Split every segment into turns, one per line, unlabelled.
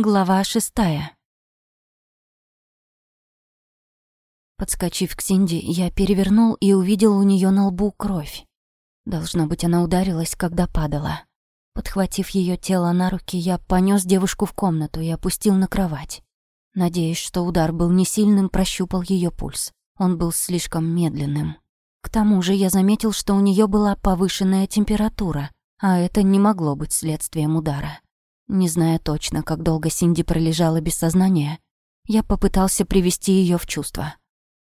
Глава шестая. Подскочив к Синди, я перевернул и увидел у нее на лбу кровь. Должно быть, она ударилась, когда падала. Подхватив ее тело на руки, я понес девушку в комнату и опустил на кровать. Надеясь, что удар был не сильным, прощупал ее пульс. Он был слишком медленным. К тому же я заметил, что у нее была повышенная температура, а это не могло быть следствием удара. Не зная точно, как долго Синди пролежала без сознания, я попытался привести ее в чувство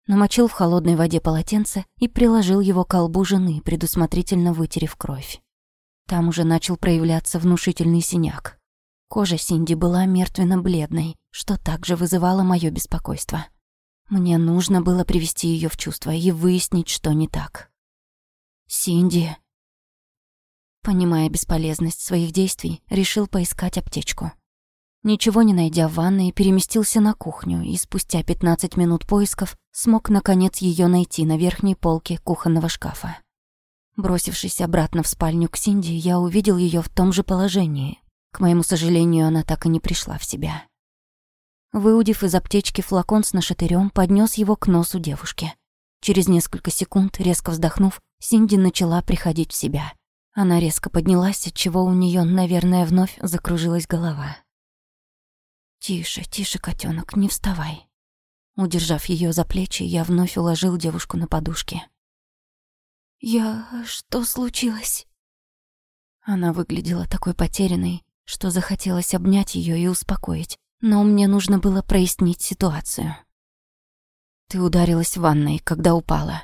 намочил в холодной воде полотенце и приложил его к колбу жены, предусмотрительно вытерев кровь. Там уже начал проявляться внушительный синяк. Кожа Синди была мертвенно-бледной, что также вызывало мое беспокойство. Мне нужно было привести ее в чувство и выяснить, что не так. «Синди...» Понимая бесполезность своих действий, решил поискать аптечку. Ничего не найдя в ванной, переместился на кухню и спустя 15 минут поисков смог наконец ее найти на верхней полке кухонного шкафа. Бросившись обратно в спальню к Синди, я увидел ее в том же положении. К моему сожалению, она так и не пришла в себя. Выудив из аптечки флакон с нашатырем, поднес его к носу девушки. Через несколько секунд, резко вздохнув, Синди начала приходить в себя. Она резко поднялась, отчего у нее, наверное, вновь закружилась голова. «Тише, тише, котенок, не вставай». Удержав ее за плечи, я вновь уложил девушку на подушке. «Я... что случилось?» Она выглядела такой потерянной, что захотелось обнять ее и успокоить, но мне нужно было прояснить ситуацию. «Ты ударилась в ванной, когда упала.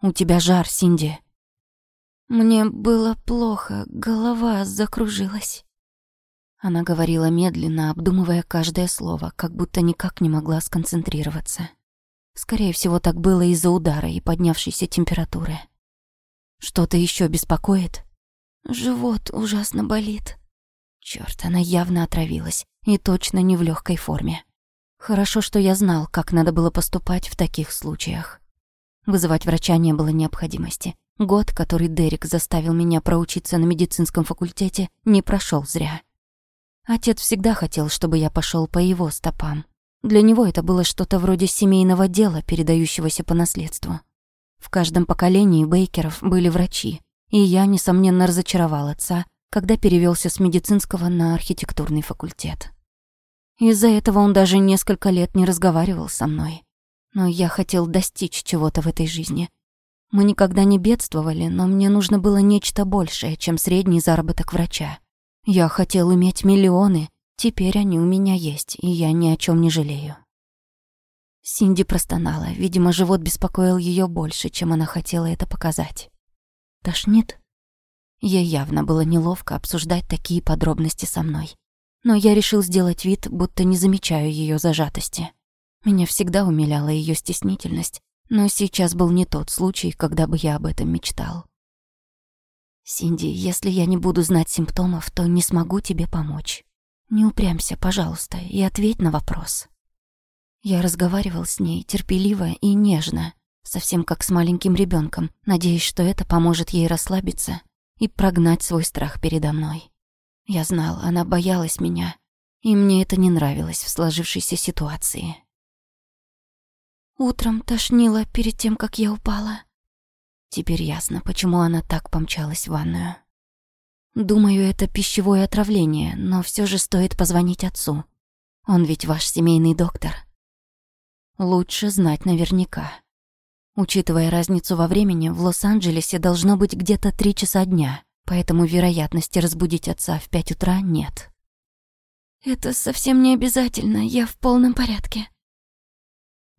У тебя жар, Синди». «Мне было плохо, голова закружилась». Она говорила медленно, обдумывая каждое слово, как будто никак не могла сконцентрироваться. Скорее всего, так было из-за удара и поднявшейся температуры. Что-то еще беспокоит? Живот ужасно болит. Черт, она явно отравилась, и точно не в легкой форме. Хорошо, что я знал, как надо было поступать в таких случаях. Вызывать врача не было необходимости. Год, который Дерек заставил меня проучиться на медицинском факультете, не прошел зря. Отец всегда хотел, чтобы я пошел по его стопам. Для него это было что-то вроде семейного дела, передающегося по наследству. В каждом поколении Бейкеров были врачи, и я, несомненно, разочаровал отца, когда перевелся с медицинского на архитектурный факультет. Из-за этого он даже несколько лет не разговаривал со мной. Но я хотел достичь чего-то в этой жизни. Мы никогда не бедствовали, но мне нужно было нечто большее, чем средний заработок врача. Я хотел иметь миллионы, теперь они у меня есть, и я ни о чем не жалею. Синди простонала, видимо, живот беспокоил ее больше, чем она хотела это показать. Тошнит? Ей явно было неловко обсуждать такие подробности со мной. Но я решил сделать вид, будто не замечаю ее зажатости. Меня всегда умиляла ее стеснительность, но сейчас был не тот случай, когда бы я об этом мечтал. «Синди, если я не буду знать симптомов, то не смогу тебе помочь. Не упрямься, пожалуйста, и ответь на вопрос». Я разговаривал с ней терпеливо и нежно, совсем как с маленьким ребенком, надеясь, что это поможет ей расслабиться и прогнать свой страх передо мной. Я знал, она боялась меня, и мне это не нравилось в сложившейся ситуации. Утром тошнило перед тем, как я упала. Теперь ясно, почему она так помчалась в ванную. Думаю, это пищевое отравление, но все же стоит позвонить отцу. Он ведь ваш семейный доктор. Лучше знать наверняка. Учитывая разницу во времени, в Лос-Анджелесе должно быть где-то три часа дня, поэтому вероятности разбудить отца в пять утра нет. «Это совсем не обязательно, я в полном порядке».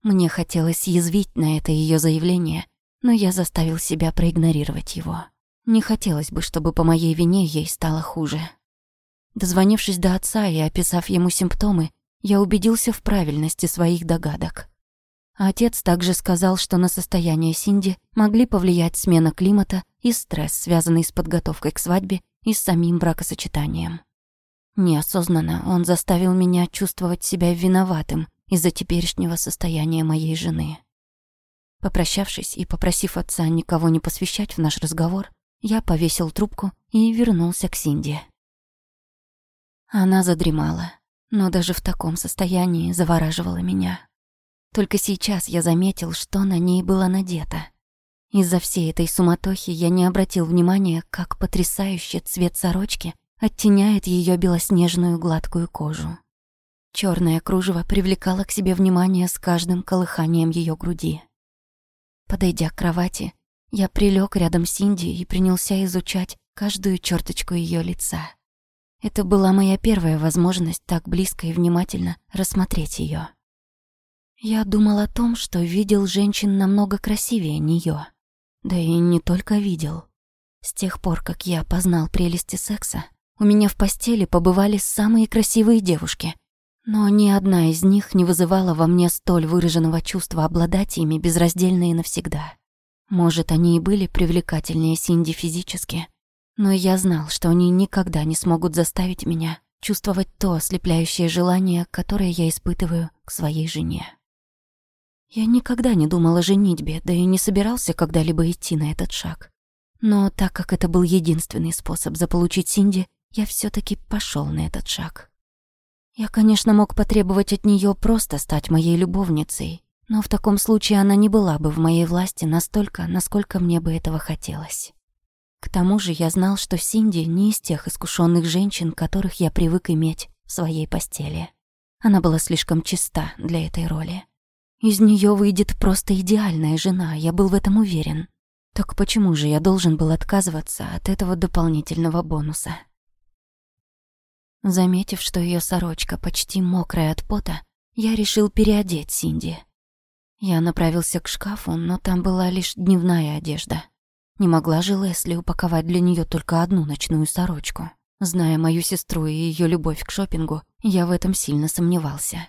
Мне хотелось язвить на это ее заявление, но я заставил себя проигнорировать его. Не хотелось бы, чтобы по моей вине ей стало хуже. Дозвонившись до отца и описав ему симптомы, я убедился в правильности своих догадок. отец также сказал, что на состояние Синди могли повлиять смена климата и стресс, связанный с подготовкой к свадьбе и с самим бракосочетанием. Неосознанно он заставил меня чувствовать себя виноватым из-за теперешнего состояния моей жены. Попрощавшись и попросив отца никого не посвящать в наш разговор, я повесил трубку и вернулся к Синди. Она задремала. но даже в таком состоянии завораживала меня. Только сейчас я заметил, что на ней было надето. Из-за всей этой суматохи я не обратил внимания, как потрясающий цвет сорочки оттеняет ее белоснежную гладкую кожу. Черное кружево привлекало к себе внимание с каждым колыханием ее груди. Подойдя к кровати, я прилег рядом с Инди и принялся изучать каждую черточку ее лица. Это была моя первая возможность так близко и внимательно рассмотреть ее. Я думал о том, что видел женщин намного красивее нее. Да и не только видел. С тех пор, как я познал прелести секса, у меня в постели побывали самые красивые девушки, но ни одна из них не вызывала во мне столь выраженного чувства обладать ими безраздельно и навсегда. Может, они и были привлекательнее Синди физически, но я знал, что они никогда не смогут заставить меня чувствовать то ослепляющее желание, которое я испытываю к своей жене. Я никогда не думал о женитьбе, да и не собирался когда-либо идти на этот шаг. Но так как это был единственный способ заполучить Синди, я все таки пошел на этот шаг. Я, конечно, мог потребовать от нее просто стать моей любовницей, но в таком случае она не была бы в моей власти настолько, насколько мне бы этого хотелось. К тому же я знал, что Синди не из тех искушенных женщин, которых я привык иметь в своей постели. Она была слишком чиста для этой роли. Из нее выйдет просто идеальная жена, я был в этом уверен. Так почему же я должен был отказываться от этого дополнительного бонуса? Заметив, что ее сорочка почти мокрая от пота, я решил переодеть Синди. Я направился к шкафу, но там была лишь дневная одежда. Не могла же Лесли упаковать для нее только одну ночную сорочку. Зная мою сестру и ее любовь к шопингу, я в этом сильно сомневался.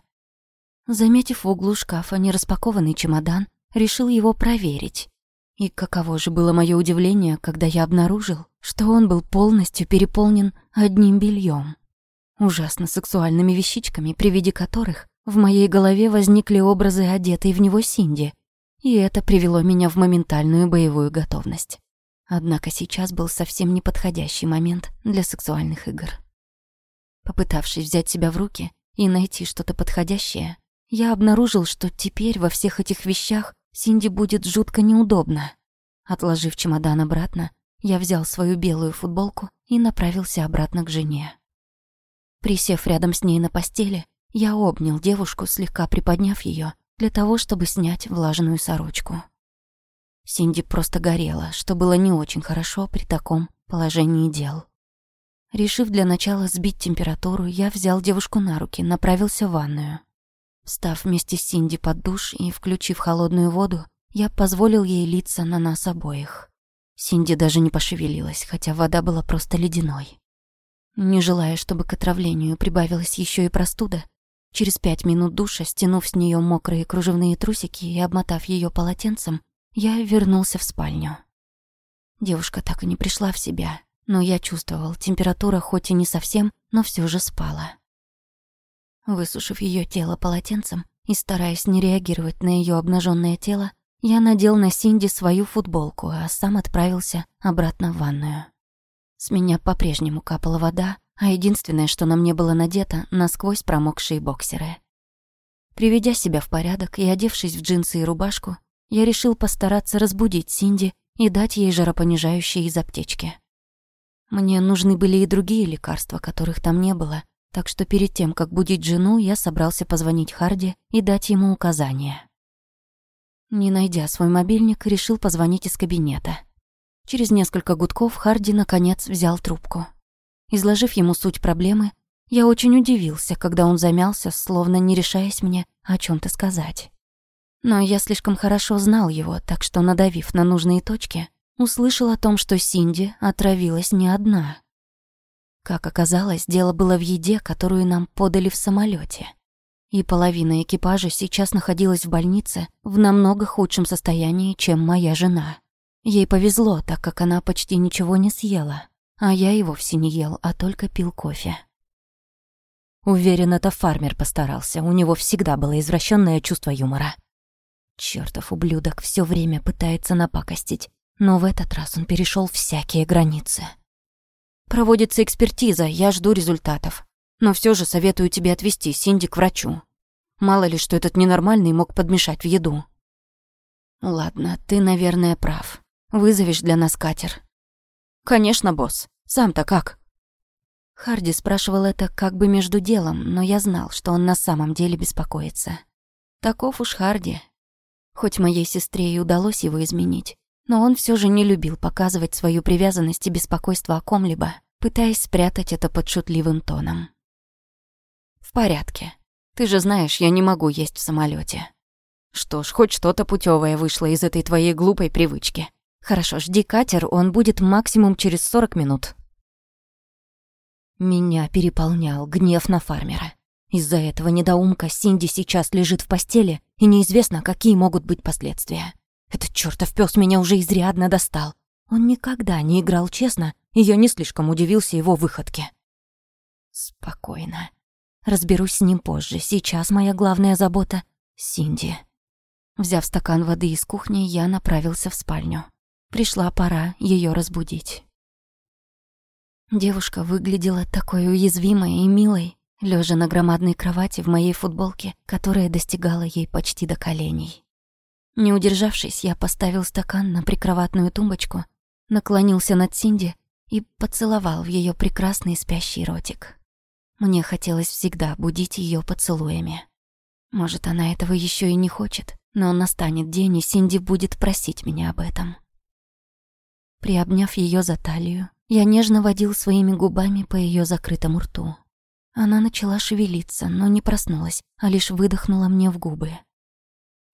Заметив в углу шкафа нераспакованный чемодан, решил его проверить. И каково же было мое удивление, когда я обнаружил, что он был полностью переполнен одним бельем ужасно сексуальными вещичками, при виде которых в моей голове возникли образы одетой в него Синди, и это привело меня в моментальную боевую готовность. Однако сейчас был совсем неподходящий момент для сексуальных игр. Попытавшись взять себя в руки и найти что-то подходящее, я обнаружил, что теперь во всех этих вещах Синди будет жутко неудобно. Отложив чемодан обратно, я взял свою белую футболку и направился обратно к жене. Присев рядом с ней на постели, я обнял девушку, слегка приподняв ее, для того, чтобы снять влажную сорочку. Синди просто горела, что было не очень хорошо при таком положении дел. Решив для начала сбить температуру, я взял девушку на руки, направился в ванную. Встав вместе с Синди под душ и включив холодную воду, я позволил ей литься на нас обоих. Синди даже не пошевелилась, хотя вода была просто ледяной. Не желая, чтобы к отравлению прибавилась еще и простуда, через пять минут душа, стянув с нее мокрые кружевные трусики и обмотав ее полотенцем, я вернулся в спальню. Девушка так и не пришла в себя, но я чувствовал, температура хоть и не совсем, но все же спала. Высушив ее тело полотенцем и стараясь не реагировать на ее обнаженное тело, я надел на Синди свою футболку, а сам отправился обратно в ванную. С меня по-прежнему капала вода, а единственное, что на мне было надето, насквозь промокшие боксеры. Приведя себя в порядок и одевшись в джинсы и рубашку, я решил постараться разбудить Синди и дать ей жаропонижающие из аптечки. Мне нужны были и другие лекарства, которых там не было, так что перед тем, как будить жену, я собрался позвонить Харди и дать ему указания. Не найдя свой мобильник, решил позвонить из кабинета. Через несколько гудков Харди наконец взял трубку. Изложив ему суть проблемы, я очень удивился, когда он замялся, словно не решаясь мне о чем то сказать. Но я слишком хорошо знал его, так что, надавив на нужные точки, услышал о том, что Синди отравилась не одна. Как оказалось, дело было в еде, которую нам подали в самолете, И половина экипажа сейчас находилась в больнице в намного худшем состоянии, чем моя жена. Ей повезло, так как она почти ничего не съела, а я и вовсе не ел, а только пил кофе. Уверен, это фармер постарался, у него всегда было извращенное чувство юмора. Чёртов ублюдок все время пытается напакостить, но в этот раз он перешел всякие границы. Проводится экспертиза, я жду результатов. Но все же советую тебе отвезти Синди к врачу. Мало ли, что этот ненормальный мог подмешать в еду. Ладно, ты, наверное, прав. Вызовешь для нас катер. Конечно, босс. Сам-то как? Харди спрашивал это как бы между делом, но я знал, что он на самом деле беспокоится. Таков уж Харди. Хоть моей сестре и удалось его изменить, но он все же не любил показывать свою привязанность и беспокойство о ком-либо, пытаясь спрятать это под шутливым тоном. «В порядке. Ты же знаешь, я не могу есть в самолете. Что ж, хоть что-то путевое вышло из этой твоей глупой привычки. Хорошо, жди катер, он будет максимум через 40 минут». Меня переполнял гнев на фармера. Из-за этого недоумка Синди сейчас лежит в постели, и неизвестно, какие могут быть последствия. Этот чертов пес меня уже изрядно достал. Он никогда не играл честно, и я не слишком удивился его выходке. Спокойно. Разберусь с ним позже. Сейчас моя главная забота — Синди. Взяв стакан воды из кухни, я направился в спальню. Пришла пора ее разбудить. Девушка выглядела такой уязвимой и милой, лежа на громадной кровати в моей футболке, которая достигала ей почти до коленей. Не удержавшись, я поставил стакан на прикроватную тумбочку, наклонился над Синди и поцеловал в ее прекрасный спящий ротик. Мне хотелось всегда будить ее поцелуями. Может, она этого еще и не хочет, но настанет день, и Синди будет просить меня об этом. Приобняв ее за талию, я нежно водил своими губами по ее закрытому рту. Она начала шевелиться, но не проснулась, а лишь выдохнула мне в губы.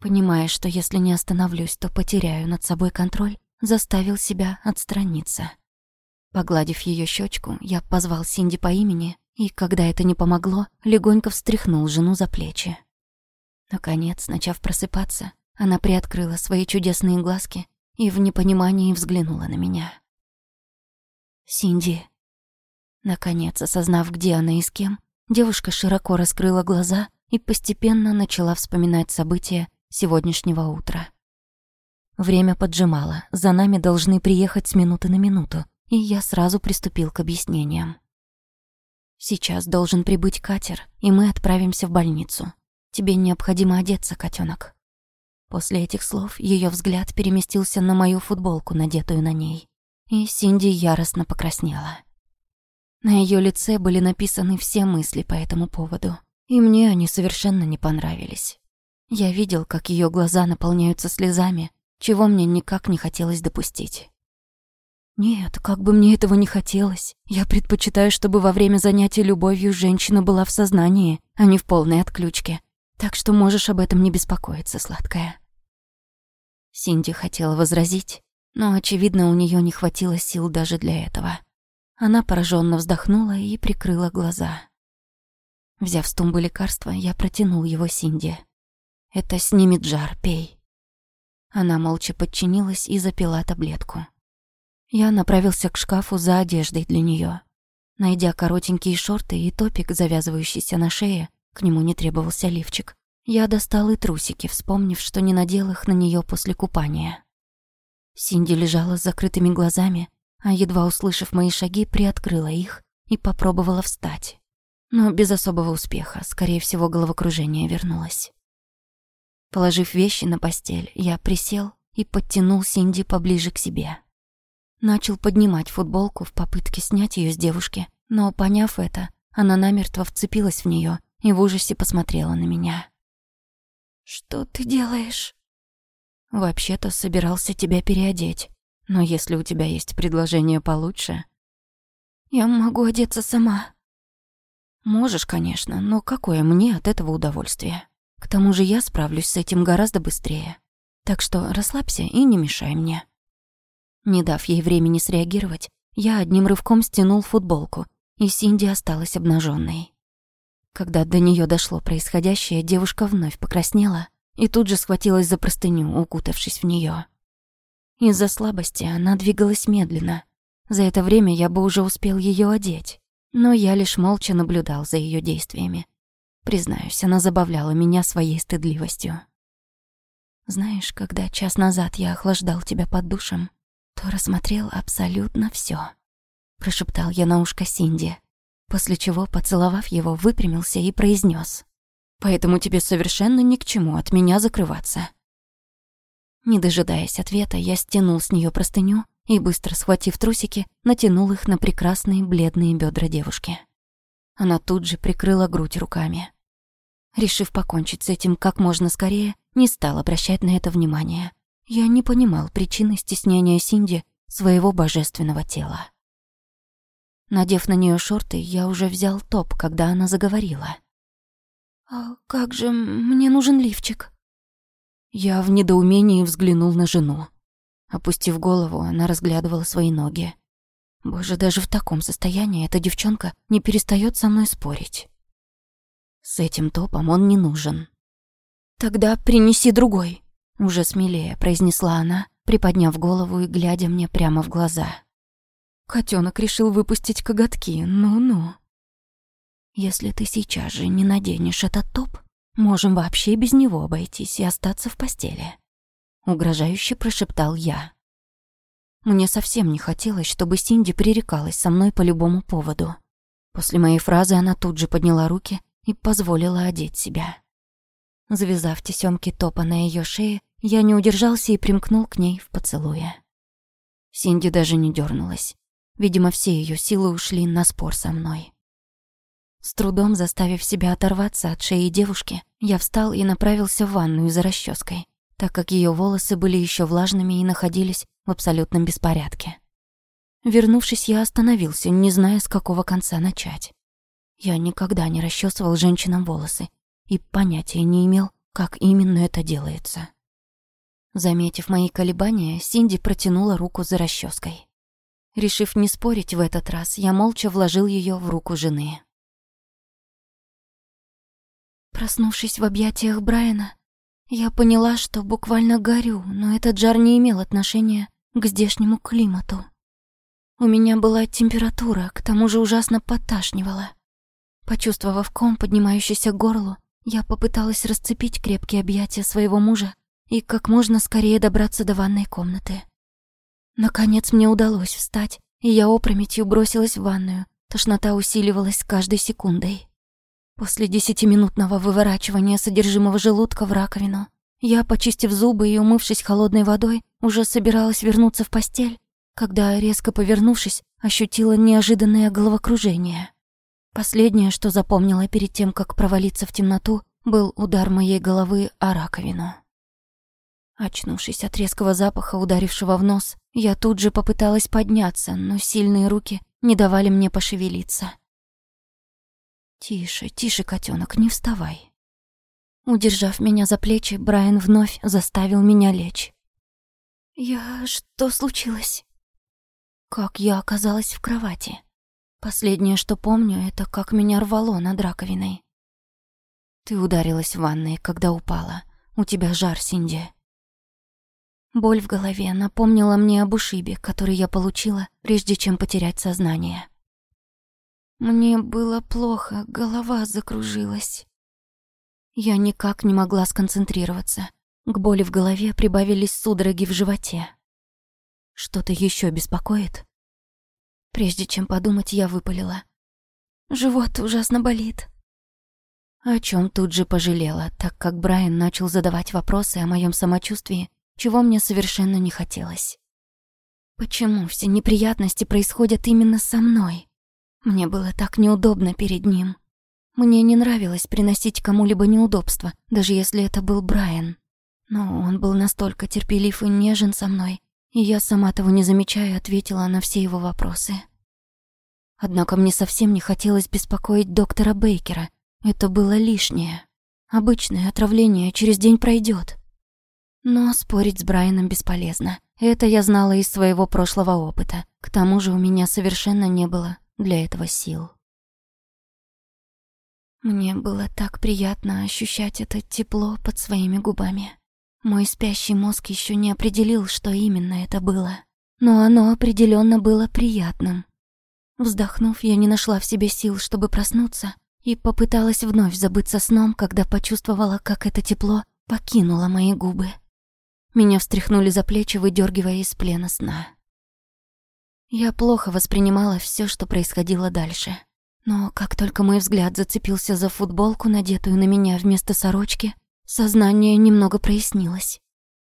Понимая, что если не остановлюсь, то потеряю над собой контроль, заставил себя отстраниться. Погладив ее щечку, я позвал Синди по имени и, когда это не помогло, легонько встряхнул жену за плечи. Наконец, начав просыпаться, она приоткрыла свои чудесные глазки и в непонимании взглянула на меня. «Синди». Наконец, осознав, где она и с кем, девушка широко раскрыла глаза и постепенно начала вспоминать события сегодняшнего утра. Время поджимало, за нами должны приехать с минуты на минуту, и я сразу приступил к объяснениям. Сейчас должен прибыть катер, и мы отправимся в больницу. Тебе необходимо одеться, котенок. После этих слов ее взгляд переместился на мою футболку, надетую на ней. И Синди яростно покраснела. На ее лице были написаны все мысли по этому поводу, и мне они совершенно не понравились. Я видел, как ее глаза наполняются слезами, чего мне никак не хотелось допустить. Нет, как бы мне этого не хотелось. Я предпочитаю, чтобы во время занятия любовью женщина была в сознании, а не в полной отключке. Так что можешь об этом не беспокоиться, сладкая. Синди хотела возразить, но, очевидно, у нее не хватило сил даже для этого. Она пораженно вздохнула и прикрыла глаза. Взяв с тумбы лекарства, я протянул его Синди. «Это снимет жар, пей». Она молча подчинилась и запила таблетку. Я направился к шкафу за одеждой для нее. Найдя коротенькие шорты и топик, завязывающийся на шее, к нему не требовался лифчик, я достал и трусики, вспомнив, что не надел их на нее после купания. Синди лежала с закрытыми глазами, а едва услышав мои шаги, приоткрыла их и попробовала встать. Но без особого успеха, скорее всего, головокружение вернулось. Положив вещи на постель, я присел и подтянул Синди поближе к себе. Начал поднимать футболку в попытке снять ее с девушки, но, поняв это, она намертво вцепилась в нее и в ужасе посмотрела на меня. «Что ты делаешь?» «Вообще-то собирался тебя переодеть, но если у тебя есть предложение получше...» «Я могу одеться сама». «Можешь, конечно, но какое мне от этого удовольствие? К тому же я справлюсь с этим гораздо быстрее. Так что расслабься и не мешай мне». Не дав ей времени среагировать, я одним рывком стянул футболку, и Синди осталась обнаженной. Когда до нее дошло происходящее, девушка вновь покраснела и тут же схватилась за простыню, укутавшись в нее. Из-за слабости она двигалась медленно. За это время я бы уже успел ее одеть, но я лишь молча наблюдал за ее действиями. Признаюсь, она забавляла меня своей стыдливостью. Знаешь, когда час назад я охлаждал тебя под душем, то рассмотрел абсолютно все. Прошептал я на ушко Синди. После чего, поцеловав его, выпрямился и произнес: «Поэтому тебе совершенно ни к чему от меня закрываться». Не дожидаясь ответа, я стянул с нее простыню и, быстро схватив трусики, натянул их на прекрасные бледные бедра девушки. Она тут же прикрыла грудь руками. Решив покончить с этим как можно скорее, не стал обращать на это внимание. Я не понимал причины стеснения Синди своего божественного тела. Надев на нее шорты, я уже взял топ, когда она заговорила. «А как же, мне нужен лифчик?» Я в недоумении взглянул на жену. Опустив голову, она разглядывала свои ноги. Боже, даже в таком состоянии эта девчонка не перестает со мной спорить. С этим топом он не нужен. «Тогда принеси другой», — уже смелее произнесла она, приподняв голову и глядя мне прямо в глаза. Котенок решил выпустить коготки, ну-ну. Если ты сейчас же не наденешь этот топ, можем вообще без него обойтись и остаться в постели. Угрожающе прошептал я. Мне совсем не хотелось, чтобы Синди пререкалась со мной по любому поводу. После моей фразы она тут же подняла руки и позволила одеть себя. Завязав тесёмки топа на её шее, я не удержался и примкнул к ней в поцелуе. Синди даже не дернулась. Видимо, все ее силы ушли на спор со мной. С трудом заставив себя оторваться от шеи девушки, я встал и направился в ванную за расческой, так как ее волосы были еще влажными и находились в абсолютном беспорядке. Вернувшись, я остановился, не зная, с какого конца начать. Я никогда не расчесывал женщинам волосы и понятия не имел, как именно это делается. Заметив мои колебания, Синди протянула руку за расческой. Решив не спорить в этот раз, я молча вложил ее в руку жены. Проснувшись в объятиях Брайана, я поняла, что буквально горю, но этот жар не имел отношения к здешнему климату. У меня была температура, к тому же ужасно поташнивала. Почувствовав ком, поднимающийся к горлу, я попыталась расцепить крепкие объятия своего мужа и как можно скорее добраться до ванной комнаты. Наконец мне удалось встать, и я опрометью бросилась в ванную. Тошнота усиливалась каждой секундой. После десятиминутного выворачивания содержимого желудка в раковину, я, почистив зубы и умывшись холодной водой, уже собиралась вернуться в постель, когда, резко повернувшись, ощутила неожиданное головокружение. Последнее, что запомнила перед тем, как провалиться в темноту, был удар моей головы о раковину. Очнувшись от резкого запаха, ударившего в нос, я тут же попыталась подняться, но сильные руки не давали мне пошевелиться. «Тише, тише, котенок, не вставай». Удержав меня за плечи, Брайан вновь заставил меня лечь. «Я... что случилось?» Как я оказалась в кровати? Последнее, что помню, это как меня рвало над раковиной. Ты ударилась в ванной, когда упала. У тебя жар, Синди. Боль в голове напомнила мне об ушибе, который я получила, прежде чем потерять сознание. Мне было плохо, голова закружилась. Я никак не могла сконцентрироваться. К боли в голове прибавились судороги в животе. Что-то еще беспокоит? Прежде чем подумать, я выпалила. Живот ужасно болит. О чем тут же пожалела, так как Брайан начал задавать вопросы о моем самочувствии, чего мне совершенно не хотелось. Почему все неприятности происходят именно со мной? Мне было так неудобно перед ним. Мне не нравилось приносить кому-либо неудобства, даже если это был Брайан. Но он был настолько терпелив и нежен со мной, и я, сама того не замечая, ответила на все его вопросы. Однако мне совсем не хотелось беспокоить доктора Бейкера. Это было лишнее. Обычное отравление через день пройдет. Но спорить с Брайаном бесполезно. Это я знала из своего прошлого опыта. К тому же у меня совершенно не было для этого сил. Мне было так приятно ощущать это тепло под своими губами. Мой спящий мозг еще не определил, что именно это было. Но оно определенно было приятным. Вздохнув, я не нашла в себе сил, чтобы проснуться, и попыталась вновь забыться сном, когда почувствовала, как это тепло покинуло мои губы. Меня встряхнули за плечи, выдергивая из плена сна. Я плохо воспринимала все, что происходило дальше. Но как только мой взгляд зацепился за футболку, надетую на меня вместо сорочки, сознание немного прояснилось.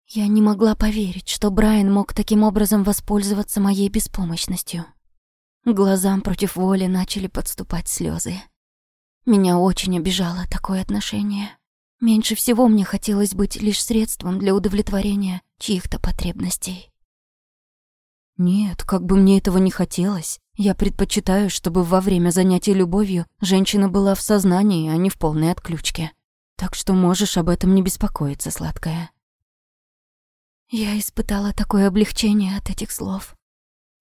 Я не могла поверить, что Брайан мог таким образом воспользоваться моей беспомощностью. Глазам против воли начали подступать слезы. Меня очень обижало такое отношение. Меньше всего мне хотелось быть лишь средством для удовлетворения чьих-то потребностей.
Нет, как бы мне этого не хотелось, я предпочитаю, чтобы во время занятий любовью женщина была в сознании, а не в полной отключке. Так что можешь об этом не беспокоиться, сладкая.
Я испытала такое облегчение от этих слов.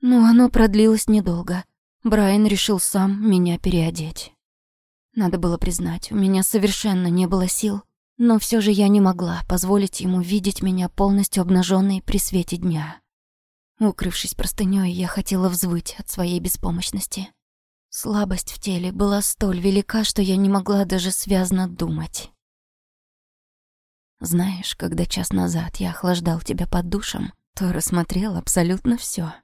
Но оно продлилось недолго. Брайан решил сам меня переодеть. Надо было признать, у меня совершенно не было сил, но все же я не могла позволить ему видеть меня полностью обнаженной при свете дня. Укрывшись простынёй, я хотела взвыть от своей беспомощности. Слабость в теле была столь велика, что я не могла даже связно думать. Знаешь, когда час назад я охлаждал тебя под душем, то рассмотрел абсолютно все.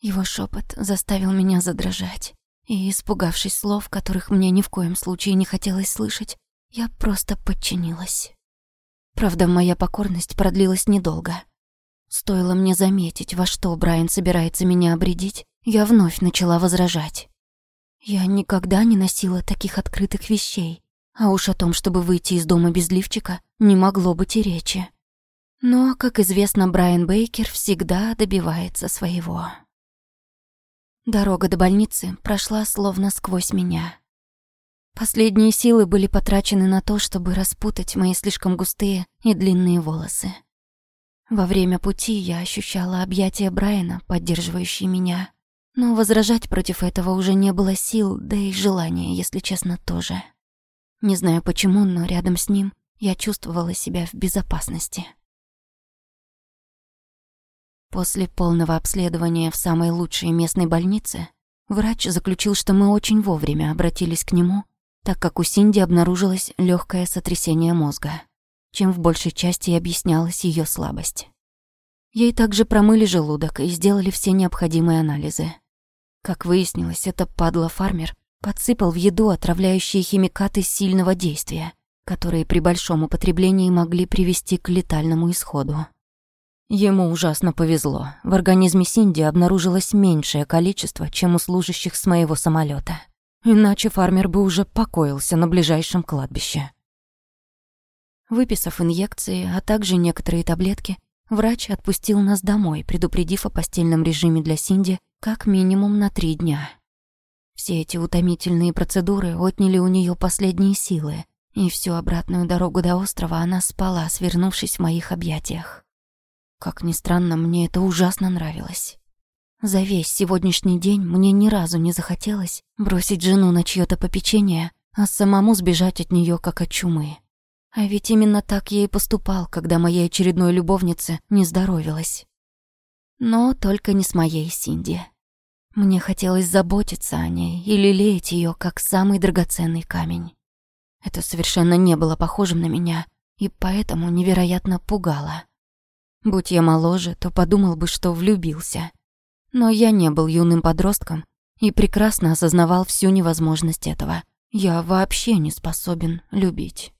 Его шепот заставил меня задрожать, и, испугавшись слов, которых мне ни в коем случае не хотелось слышать, я просто подчинилась. Правда, моя покорность продлилась недолго. Стоило мне заметить, во что Брайан собирается меня обредить, я вновь начала возражать. Я никогда не носила таких открытых вещей, а уж о том, чтобы выйти из дома без лифчика, не могло быть и речи. Но, как известно, Брайан Бейкер всегда добивается своего. Дорога до больницы прошла словно сквозь меня. Последние силы были потрачены на то, чтобы распутать мои слишком густые и длинные волосы. Во время пути я ощущала объятия Брайана, поддерживающие меня. Но возражать против этого уже не было сил, да и желания, если честно, тоже. Не знаю почему, но рядом с ним я чувствовала себя в безопасности. После полного обследования в самой лучшей местной больнице врач заключил, что мы очень вовремя обратились к нему, так как у Синди обнаружилось легкое сотрясение мозга, чем в большей части и объяснялась ее слабость. Ей также промыли желудок и сделали все необходимые анализы. Как выяснилось, это падла-фармер подсыпал в еду отравляющие химикаты сильного действия, которые при большом употреблении могли привести к летальному исходу. Ему ужасно повезло. В организме Синди обнаружилось меньшее количество, чем у служащих с моего самолета. Иначе фармер бы уже покоился на ближайшем кладбище. Выписав инъекции, а также некоторые таблетки, врач отпустил нас домой, предупредив о постельном режиме для Синди как минимум на три дня. Все эти утомительные процедуры отняли у нее последние силы, и всю обратную дорогу до острова она спала, свернувшись в моих объятиях. Как ни странно, мне это ужасно нравилось. За весь сегодняшний день мне ни разу не захотелось бросить жену на чьё-то попечение, а самому сбежать от неё как от чумы. А ведь именно так я и поступал, когда моей очередной любовнице не здоровилась. Но только не с моей Синди. Мне хотелось заботиться о ней и лелеять её как самый драгоценный камень. Это совершенно не было похожим на меня и поэтому невероятно пугало. Будь я моложе, то подумал бы, что влюбился. Но я не был юным подростком и прекрасно осознавал всю невозможность этого. Я вообще не способен любить.